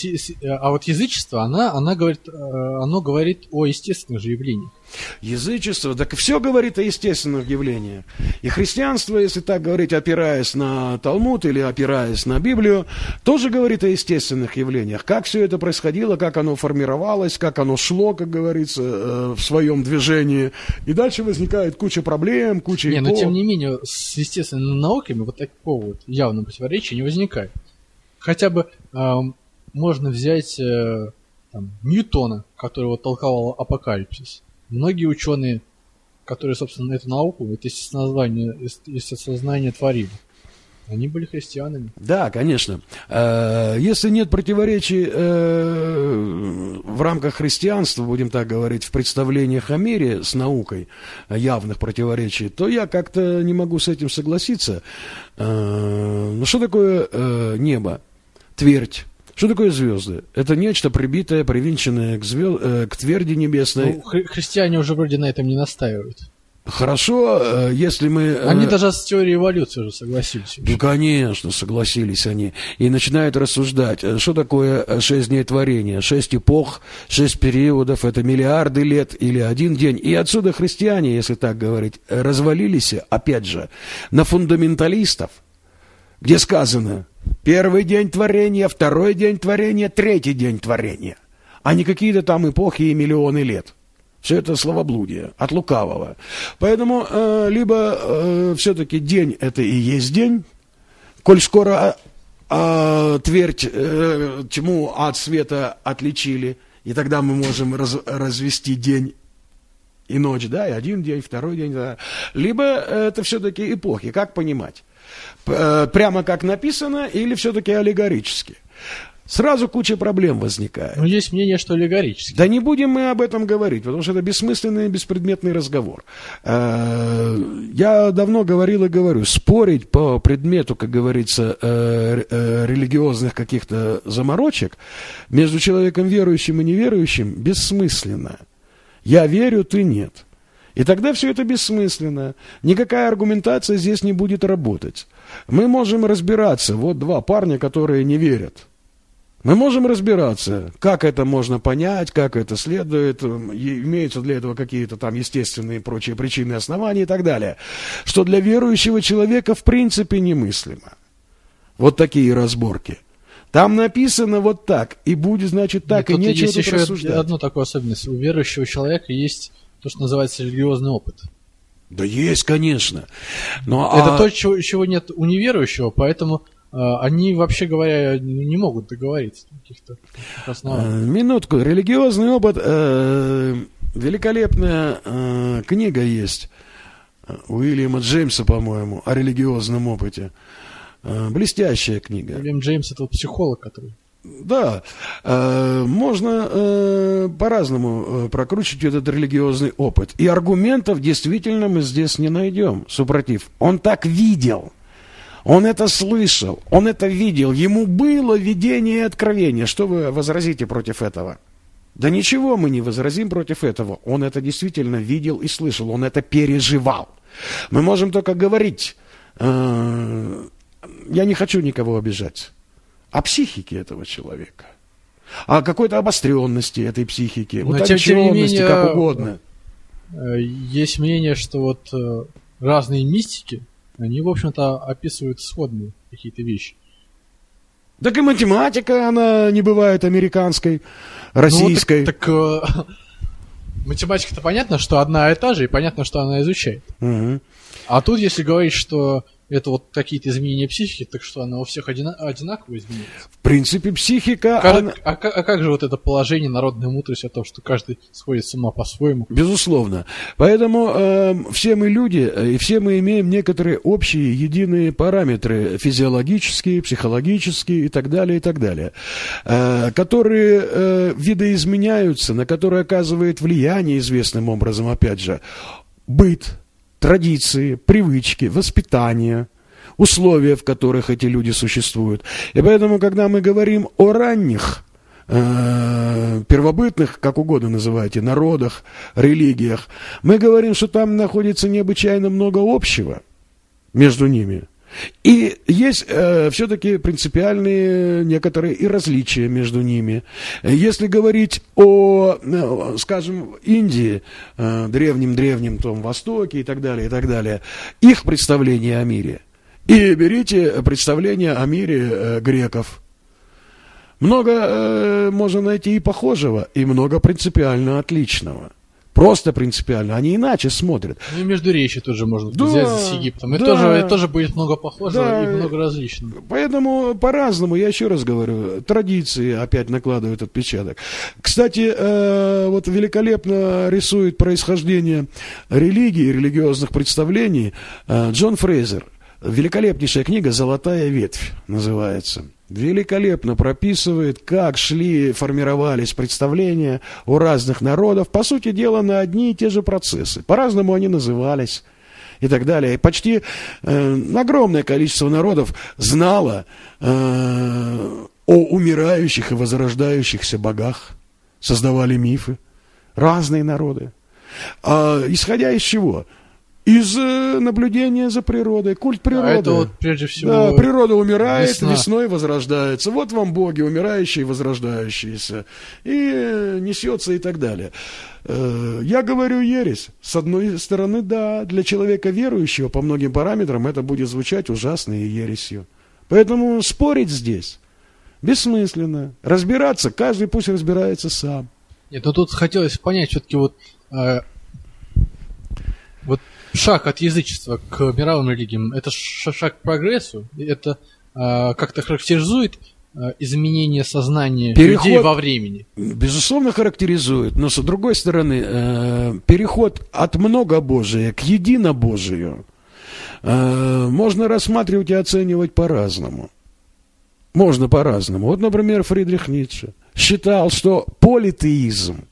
а вот язычество, она, она говорит, э, оно говорит о естественных же явлениях. Язычество, так все говорит о естественных явлениях. И христианство, если так говорить, опираясь на Талмуд или опираясь на Библию, тоже говорит о естественных явлениях. Как все это происходило, как оно формировалось, как оно шло, как говорится, э, в своем движении. И дальше возникает куча проблем, куча Не, но тем не менее, с естественными науками вот такого вот явного противоречия не возникает. Хотя бы эм, можно взять э, там, Ньютона, который вот толковал апокалипсис. Многие ученые, которые, собственно, эту науку, это естествознание, естествознание творили, они были христианами. Да, конечно. Э, Если нет противоречий э, в рамках христианства, будем так говорить, в представлениях о мире с наукой, э, явных противоречий, то я как-то не могу с этим согласиться. Ну что такое небо? Твердь. Что такое звезды? Это нечто прибитое, привинченное к, звезд... э, к тверди небесной. Ну, хри- христиане уже вроде на этом не настаивают. Хорошо, э, если мы... э, Они даже с теорией эволюции уже согласились. Ну, конечно, согласились они. И начинают рассуждать, что такое шесть дней творения, шесть эпох, шесть периодов, это миллиарды лет или один день. И отсюда христиане, если так говорить, развалились, опять же, на фундаменталистов, где сказано, первый день творения, второй день творения, третий день творения, а не какие-то там эпохи и миллионы лет. Все это словоблудие от лукавого. Поэтому э, либо все-таки день это и есть день, коль скоро э, твердь э, тьму от света отличили, и тогда мы можем раз- развести день и ночь, да, и один день, второй день, да. Либо это все-таки эпохи, как понимать? Э, Прямо как написано или все-таки аллегорически? Сразу куча проблем возникает. Но есть мнение, что аллегорически. Да не будем мы об этом говорить, потому что это бессмысленный беспредметный разговор. Э, Я давно говорил и говорю, спорить по предмету, как говорится, э, религиозных каких-то заморочек между человеком верующим и неверующим бессмысленно. Я верю, ты нет. И тогда все это бессмысленно. Никакая аргументация здесь не будет работать. Мы можем разбираться. Вот два парня, которые не верят. Мы можем разбираться, как это можно понять, как это следует, имеются для этого какие-то там естественные и прочие причины, основания и так далее, что для верующего человека в принципе немыслимо. Вот такие разборки. Там написано вот так, и будет, значит, так, Нет, и нечего есть тут еще рассуждать. одну такую особенность. У верующего человека есть то, что называется религиозный опыт. Да есть, конечно. Но, Это а- то, чего, чего нет у неверующего, поэтому э, они, вообще говоря, не могут договориться каких-то. Э, Минутку. Религиозный опыт. э, великолепная э, книга есть Уильяма Джеймса, по-моему, о религиозном опыте. Блестящая книга. Уильям Джеймс это вот психолог, который. Да, э, можно э, по-разному э, прокручивать этот религиозный опыт. И аргументов действительно мы здесь не найдем, супротив. Он так видел. Он это слышал, он это видел, ему было видение и откровение. Что вы возразите против этого? Да ничего мы не возразим против этого. Он это действительно видел и слышал, он это переживал. Мы можем только говорить, я не хочу никого обижать, о психике этого человека, о какой-то обостренности этой психики, Но тем- тем утонченности, менее, как угодно. Э, Есть мнение, что вот э, разные мистики, они, в общем-то, описывают сходные какие-то вещи. Так и математика, она не бывает американской, российской. Ну, так так, э, математика-то понятно, что одна и та же, и понятно, что она изучает. Мгм. А тут, если говорить, что это вот какие-то изменения психики, так что она у всех одина- одинаково изменяется. В принципе, психика... Как- она- а, ка- а как же вот это положение народной мудрости о том, что каждый сходит с ума по-своему? Безусловно. Поэтому э, все мы люди, э, и все мы имеем некоторые общие, единые параметры физиологические, психологические и так далее, и так далее, э, которые э, видоизменяются, на которые оказывает влияние известным образом, опять же, быт, традиции, привычки, воспитание, условия, в которых эти люди существуют. И поэтому, когда мы говорим о ранних э, первобытных, как угодно называйте, народах, религиях, мы говорим, что там находится необычайно много общего между ними. И есть э, все-таки принципиальные некоторые и различия между ними. Если говорить о, э, скажем, Индии, э, древнем-древнем том Востоке и так далее, и так далее, их представление о мире. И берите представление о мире э, греков. Много э, можно найти и похожего, и много принципиально отличного. Просто принципиально. Они иначе смотрят. Ну и Междуречие тоже можно Да, взять с Египтом. И да. тоже, это тоже будет много похожего Да. и много различного. Поэтому по-разному, я еще раз говорю, традиции опять накладывают отпечаток. Кстати, э, вот великолепно рисует происхождение религии, религиозных представлений э, Джон Фрейзер. Великолепнейшая книга «Золотая ветвь» называется. Великолепно прописывает, как шли, формировались представления у разных народов. По сути дела, на одни и те же процессы. По-разному они назывались и так далее. И почти э, огромное количество народов знало э, о умирающих и возрождающихся богах, создавали мифы. Разные народы. А, исходя из чего? Из э, наблюдения за природой, культ природы. А это вот прежде всего... Да, природа умирает, весна. весной возрождается. Вот вам боги, умирающие и возрождающиеся. И э, несется и так далее. Э, Я говорю ересь. С одной стороны, да, для человека верующего по многим параметрам это будет звучать ужасной ересью. Поэтому спорить здесь бессмысленно. Разбираться, каждый пусть разбирается сам. Нет, ну тут хотелось понять все-таки вот, э, вот шаг от язычества к мировым религиям, это шаг к прогрессу, это э, как-то характеризует э, изменение сознания Переход- людей во времени. Безусловно, характеризует, но с другой стороны, э, переход от многобожия к единобожию э, можно рассматривать и оценивать по-разному. Можно по-разному. Вот, например, Фридрих Ницше считал, что политеизм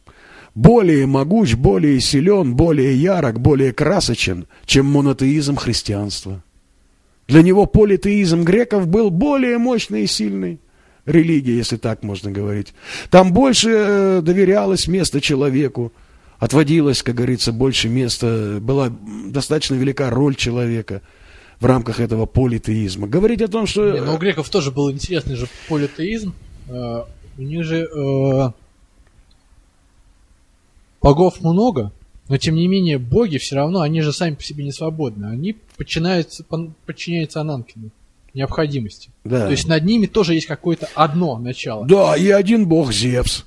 более могуч, более силен, более ярок, более красочен, чем монотеизм христианства. Для него политеизм греков был более мощный и сильный религия, если так можно говорить. Там больше э, доверялось место человеку, отводилось, как говорится, больше места, была достаточно велика роль человека в рамках этого политеизма. Говорить о том, что... Не, но у греков тоже был интересный же политеизм. Э, у них же э, богов много, но тем не менее боги все равно, они же сами по себе не свободны. Они подчиняются, подчиняются Ананкину необходимости. Да. То есть над ними тоже есть какое-то одно начало. Да, и один бог Зевс,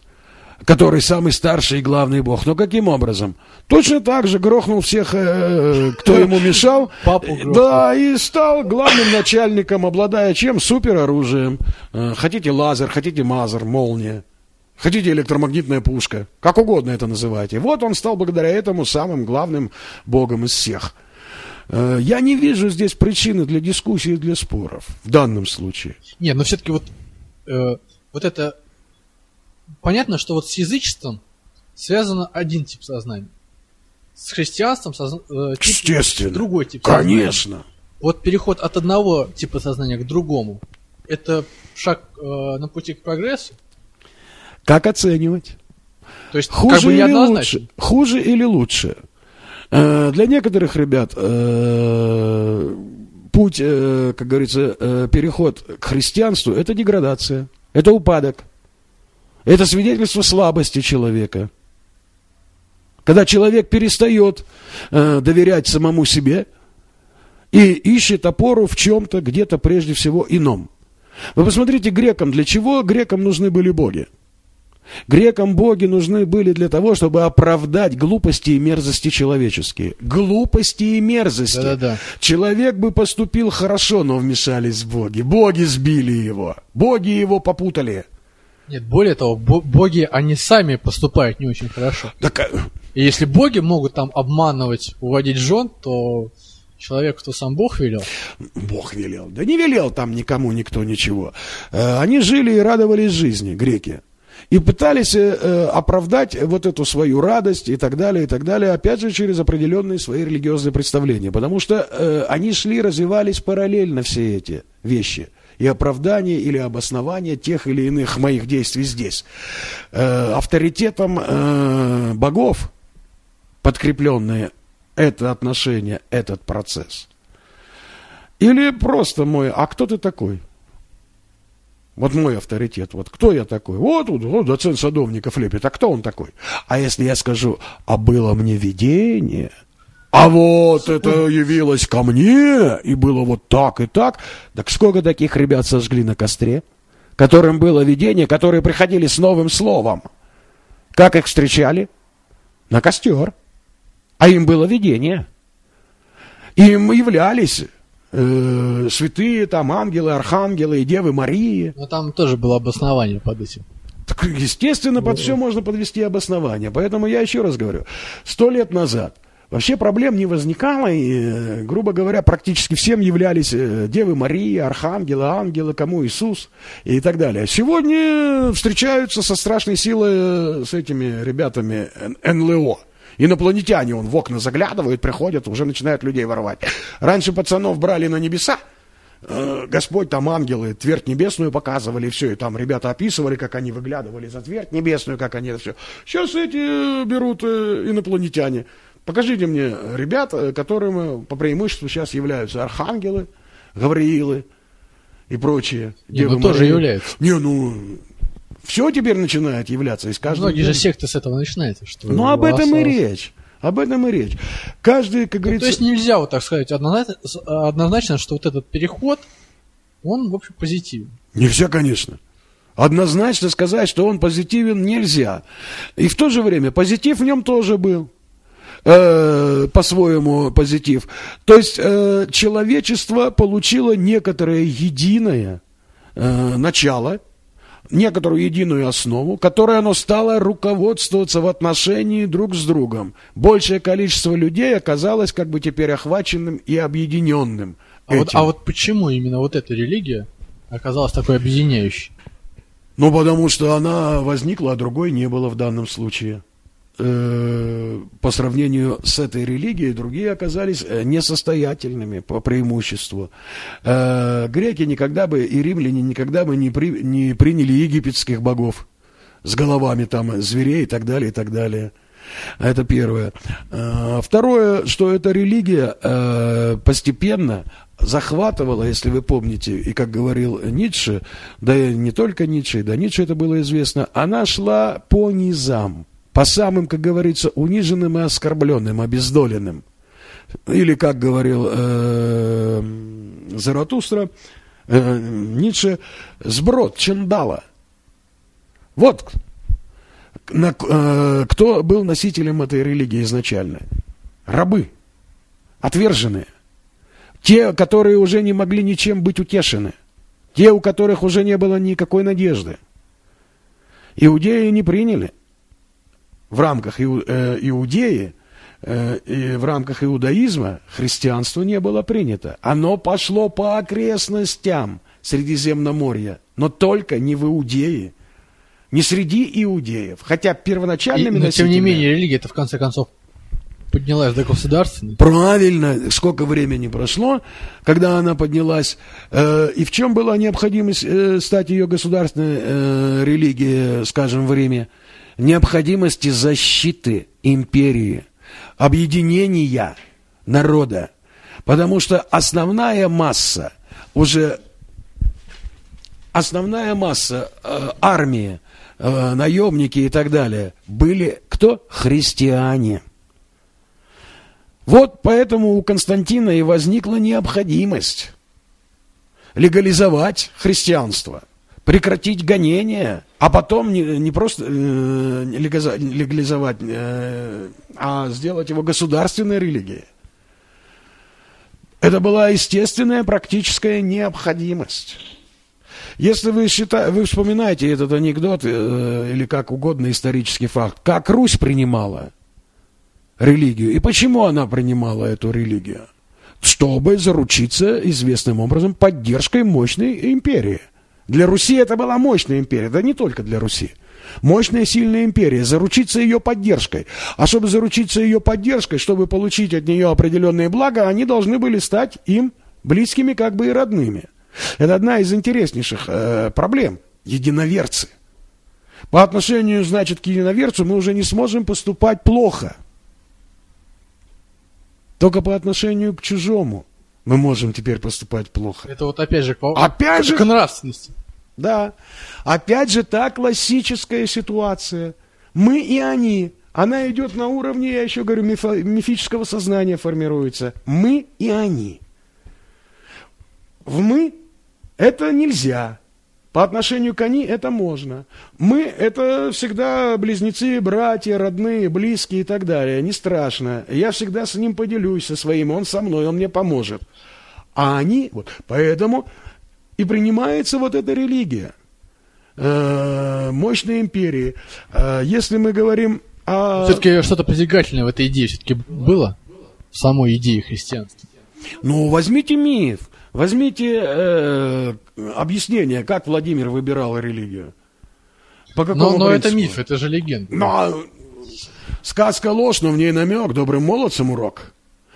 который самый старший и главный бог. Но каким образом? Точно так же грохнул всех, э, кто ему мешал. Папу грохнул. Да, и стал главным начальником, обладая чем? Супероружием. Э, Хотите лазер, хотите мазер, молния. Хотите электромагнитная пушка, как угодно это называйте. Вот он стал благодаря этому самым главным богом из всех. Э, Я не вижу здесь причины для дискуссий и для споров в данном случае. Нет, но все-таки вот, э, вот это... Понятно, что вот с язычеством связано один тип сознания. С христианством созна- э, тип- Естественно. другой тип сознания. Конечно. Вот переход от одного типа сознания к другому, это шаг э, на пути к прогрессу? Как оценивать? То есть Хуже как бы или лучше? Хуже или лучше? Э, Для некоторых ребят э, путь, э, как говорится, э, переход к христианству – это деградация, это упадок, это свидетельство слабости человека. Когда человек перестает э, доверять самому себе и ищет опору в чем-то, где-то прежде всего ином. Вы посмотрите грекам, для чего грекам нужны были боги? Грекам боги нужны были для того, чтобы оправдать глупости и мерзости человеческие. Глупости и мерзости. Да-да-да. Человек бы поступил хорошо, но вмешались боги. Боги сбили его. Боги его попутали. Нет, более того, бо- боги, они сами поступают не очень хорошо. Так, э, И если боги могут там обманывать, уводить жен, то человек, кто сам Бог велел, Бог велел. Да не велел там никому никто ничего. Э, Они жили и радовались жизни, греки. И пытались э, э, оправдать вот эту свою радость и так далее, и так далее, опять же, через определенные свои религиозные представления. Потому что э, они шли, развивались параллельно все эти вещи. И оправдание или обоснование тех или иных моих действий здесь. Э, авторитетом э, богов, подкрепленные это отношение, этот процесс. Или просто мой, а кто ты такой? Вот мой авторитет, вот кто я такой? Вот, вот, доцент Садовников лепит, а кто он такой? А если я скажу, а было мне видение, а вот это явилось ко мне, и было вот так и так, так сколько таких ребят сожгли на костре, которым было видение, которые приходили с новым словом? Как их встречали? На костер. А им было видение. Им являлись э, святые там ангелы, архангелы и девы Марии. но там тоже было обоснование под этим. Так, естественно, под все можно подвести обоснование. Поэтому я еще раз говорю, сто лет назад вообще проблем не возникало, и, э, грубо говоря, практически всем являлись э, Девы Марии, Архангелы, ангелы, кому Иисус и так далее. Сегодня встречаются со страшной силой э, с этими ребятами НЛО. Инопланетяне, он в окна заглядывают, приходят, уже начинают людей воровать. Раньше пацанов брали на небеса, Э, Господь, там ангелы, твердь небесную показывали, все, и там ребята описывали, как они выглядывали за твердь небесную, как они это все. Сейчас эти берут э, инопланетяне. Покажите мне ребят, э, которым по преимуществу сейчас являются архангелы, Гавриилы и прочие. Не, ну тоже являются. Не, ну, все теперь начинает являться из каждого. Многие же секты с этого начинаются. Что Ну, об этом и речь. Об этом и речь. Каждый, как То говорится... есть нельзя вот так сказать однозначно, однозначно, что вот этот переход, он, в общем, позитивен. Нельзя, конечно. Однозначно сказать, что он позитивен, нельзя. И в то же время позитив в нем тоже был. Э, по-своему позитив. То есть э, человечество получило некоторое единое э, начало, некоторую единую основу, которой оно стало руководствоваться в отношении друг с другом. Большее количество людей оказалось как бы теперь охваченным и объединенным. А вот, а вот почему именно вот эта религия оказалась такой объединяющей? Ну, потому что она возникла, а другой не было в данном случае. Э, По сравнению с этой религией, другие оказались э, несостоятельными по преимуществу. Э, Греки никогда бы и римляне никогда бы не, при- не приняли египетских богов с головами там зверей и так далее, и так далее. Это первое. Второе, что эта религия постепенно захватывала, если вы помните, и как говорил Ницше, да и не только Ницше, да Ницше это было известно, она шла по низам, по самым, как говорится, униженным и оскорбленным, обездоленным. Или, как говорил э, Заратустра, э, Ницше, сброд, чендала. Вот на- э, кто был носителем этой религии изначально? Рабы, отверженные. Те, которые уже не могли ничем быть утешены. Те, у которых уже не было никакой надежды. Иудеи не приняли в рамках э, Иудеи, э, и в рамках иудаизма христианство не было принято. Оно пошло по окрестностям Средиземноморья, но только не в Иудее, не среди иудеев. Хотя И- первоначальными но тем не менее, религия-то в конце концов поднялась до государственной. Правильно, сколько времени прошло, когда она поднялась, э, и в чем была необходимость э, стать ее государственной э, религией, скажем, в Риме? Необходимости защиты империи, объединения народа. Потому что основная масса, уже основная масса э, армии, э, наемники и так далее, были кто? Христиане. Вот поэтому у Константина и возникла необходимость легализовать христианство, прекратить гонения а потом не, не просто э, легализовать, э, а сделать его государственной религией. Это была естественная практическая необходимость. Если вы, считаете, вы вспоминаете этот анекдот э, или как угодно исторический факт, как Русь принимала религию и почему она принимала эту религию, чтобы заручиться известным образом поддержкой мощной империи. Для Руси это была мощная империя, да не только для Руси. Мощная, сильная империя, заручиться ее поддержкой. А чтобы заручиться ее поддержкой, чтобы получить от нее определенные блага, они должны были стать им близкими как бы и родными. Это одна из интереснейших э, проблем. Единоверцы. По отношению, значит, к единоверцу мы уже не сможем поступать плохо. Только по отношению к чужому мы можем теперь поступать плохо. Это вот опять же, опять же к нравственности. Да. Опять же, та классическая ситуация. Мы и они. Она идет на уровне, я еще говорю, мифо, мифического сознания формируется. Мы и они. В мы это нельзя. По отношению к они это можно. Мы это всегда близнецы, братья, родные, близкие и так далее. Не страшно. Я всегда с ним поделюсь со своим, он со мной, он мне поможет. А они, вот, поэтому и принимается вот эта религия э, мощной империи. Э, если мы говорим о... Все-таки что-то притягательное в этой идее все-таки было? В самой идее христианства? Ну, возьмите миф. Возьмите э, объяснение, как Владимир выбирал религию. По какому но, но это миф, это же легенда. Но, сказка ложь, но в ней намек, добрым молодцам урок.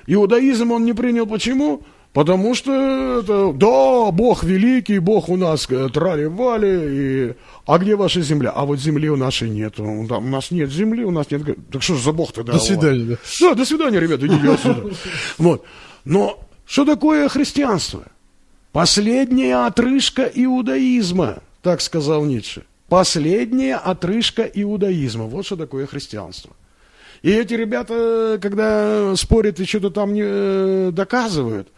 Иудаизм он не принял почему? Потому что это, да, Бог великий, Бог у нас э, трали-вали, и... а где ваша земля? А вот земли у нашей нет. У нас нет земли, у нас нет... Так что же за Бог тогда? До свидания. Да, да до свидания, ребята, идите отсюда. Вот. Но что такое христианство? Последняя отрыжка иудаизма, так сказал Ницше. Последняя отрыжка иудаизма. Вот что такое христианство. И эти ребята, когда спорят и что-то там не э, доказывают,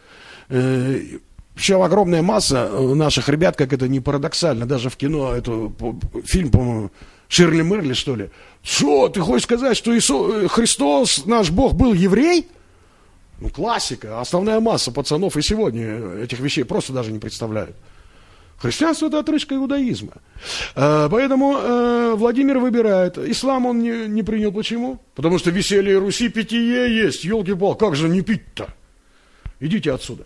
еще огромная масса наших ребят, как это не парадоксально, даже в кино, это фильм, по-моему, Ширли Мерли, что ли. Что, ты хочешь сказать, что Ису, э, Христос, наш Бог, был еврей? Ну, классика. Основная масса пацанов и сегодня этих вещей просто даже не представляют. Христианство – это отрыжка иудаизма. Э, поэтому э, Владимир выбирает. Ислам он не, не принял. Почему? Потому что веселье Руси питье есть. Елки-пал, как же не пить-то? Идите отсюда.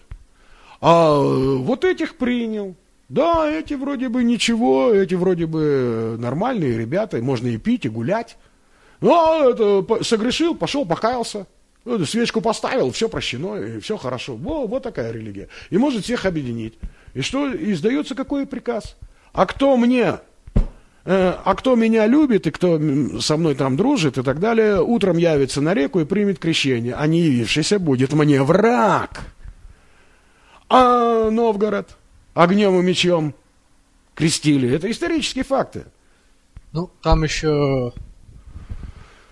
А вот этих принял. Да, эти вроде бы ничего, эти вроде бы нормальные ребята, можно и пить, и гулять. Ну, а это, согрешил, пошел, покаялся. Свечку поставил, все прощено, и все хорошо. Во, вот такая религия. И может всех объединить. И что, издается какой приказ? А кто мне, э, а кто меня любит, и кто со мной там дружит, и так далее, утром явится на реку и примет крещение, а не явившийся будет мне враг а Новгород огнем и мечом крестили. Это исторические факты. Ну, там еще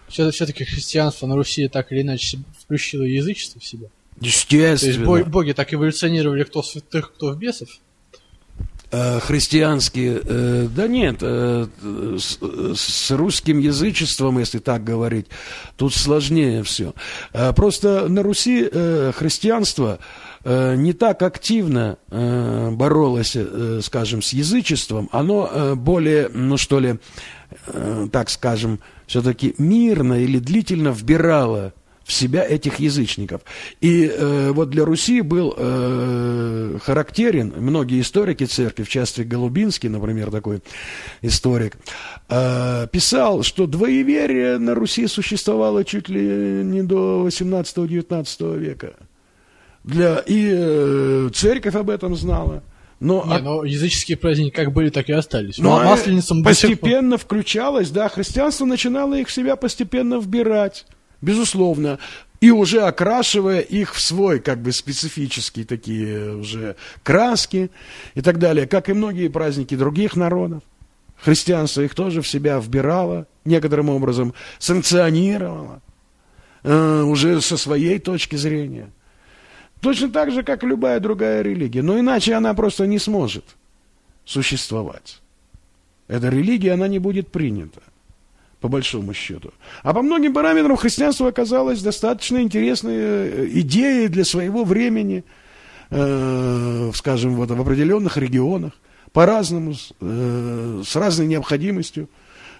все-таки христианство на Руси так или иначе включило язычество в себя. Естественно. То есть боги так эволюционировали кто святых, кто в бесов. Э, христианские, э, да нет, э, с, с русским язычеством, если так говорить, тут сложнее все. Просто на Руси христианство Э, не так активно э, боролось, э, скажем, с язычеством, оно более, ну что ли, так скажем, все-таки мирно или длительно вбирало в себя этих язычников. И э, вот для Руси был э, характерен, многие историки церкви, в частности Голубинский, например, такой историк, э, писал, что двоеверие на Руси существовало чуть ли не до 18-19 века. Для, и э, церковь об этом знала. Но, Не, от... но языческие праздники как были, так и остались. Но ну, масленицам постепенно сих... включалось, да, христианство начинало их в себя постепенно вбирать, безусловно, и уже окрашивая их в свой, как бы, специфические такие уже краски и так далее, как и многие праздники других народов. Христианство их тоже в себя вбирало, некоторым образом санкционировало, э, уже со своей точки зрения. Точно так же, как любая другая религия. Но иначе она просто не сможет существовать. эта религия, она не будет принята, по большому счету. А по многим параметрам христианство оказалось достаточно интересной э, идеей для своего времени, э, скажем, вот, в определенных регионах, по-разному, э, с разной необходимостью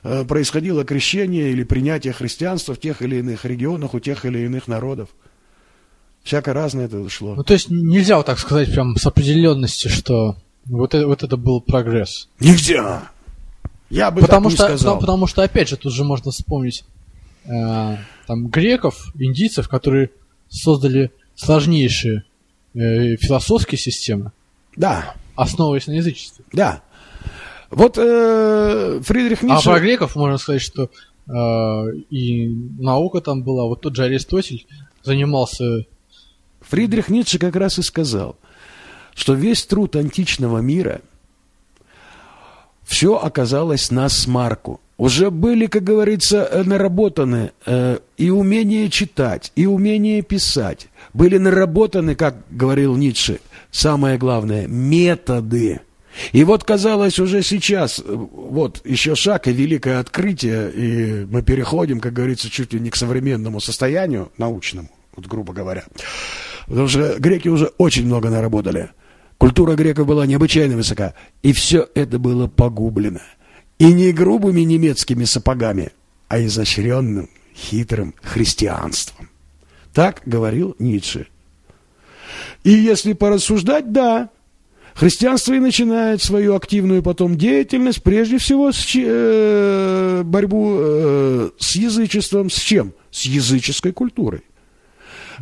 э, происходило крещение или принятие христианства в тех или иных регионах, у тех или иных народов. Всяко разное это шло. Ну, то есть нельзя вот так сказать прям с определенностью, что вот это, вот это был прогресс. Нельзя! Я бы потому так что, не сказал. Потому, потому что, опять же, тут же можно вспомнить э, там греков, индийцев, которые создали сложнейшие э, философские системы, Да, основываясь на язычестве. да. Вот э, Фридрих А Ницше... про греков можно сказать, что э, и наука там была. Вот тот же Аристотель занимался Фридрих Ницше как раз и сказал, что весь труд античного мира все оказалось на смарку. Уже были, как говорится, э, наработаны э, и умение читать, и умение писать. Были наработаны, как говорил Ницше, самое главное, методы. И вот, казалось, уже сейчас, э, вот, еще шаг и великое открытие, и мы переходим, как говорится, чуть ли не к современному состоянию научному, вот грубо говоря. Потому что греки уже очень много наработали. Культура греков была необычайно высока. И все это было погублено. И не грубыми немецкими сапогами, а изощренным, хитрым христианством. Так говорил Ницше. И если порассуждать, да, христианство и начинает свою активную потом деятельность, прежде всего, с э, борьбу э, с язычеством. С чем? С языческой культурой.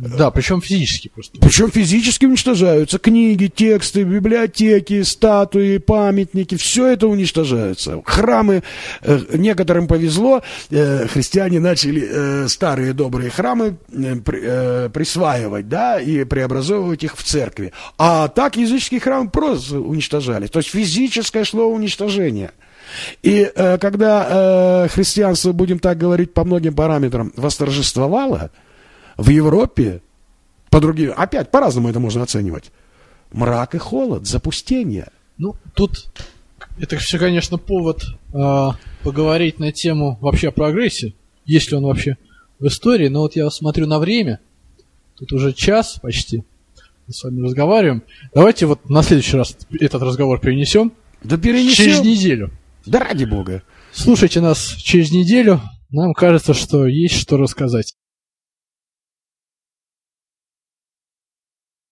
Да, причем физически просто. Причем физически уничтожаются книги, тексты, библиотеки, статуи, памятники, все это уничтожается. Храмы, э, некоторым повезло, э, христиане начали э, старые добрые храмы при- присваивать, да, и преобразовывать их в церкви. А так языческие храмы просто уничтожали. То есть физическое шло уничтожение. И э, когда э, христианство, будем так говорить, по многим параметрам восторжествовало, в Европе, по другим, опять по-разному это можно оценивать, мрак и холод, запустение. Ну, тут это все, конечно, повод а, поговорить на тему вообще о прогрессе, есть ли он вообще в истории. Но вот я смотрю на время, тут уже час почти, мы с вами разговариваем. Давайте вот на следующий раз этот разговор перенесем Да через перенесем. неделю. Да ради бога. Слушайте нас через неделю. Нам кажется, что есть что рассказать.